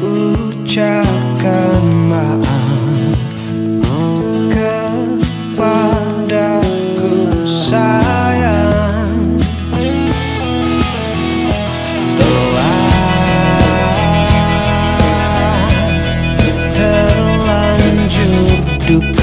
ucapkan maaf kepadaku sayang. Telah terlanjur duka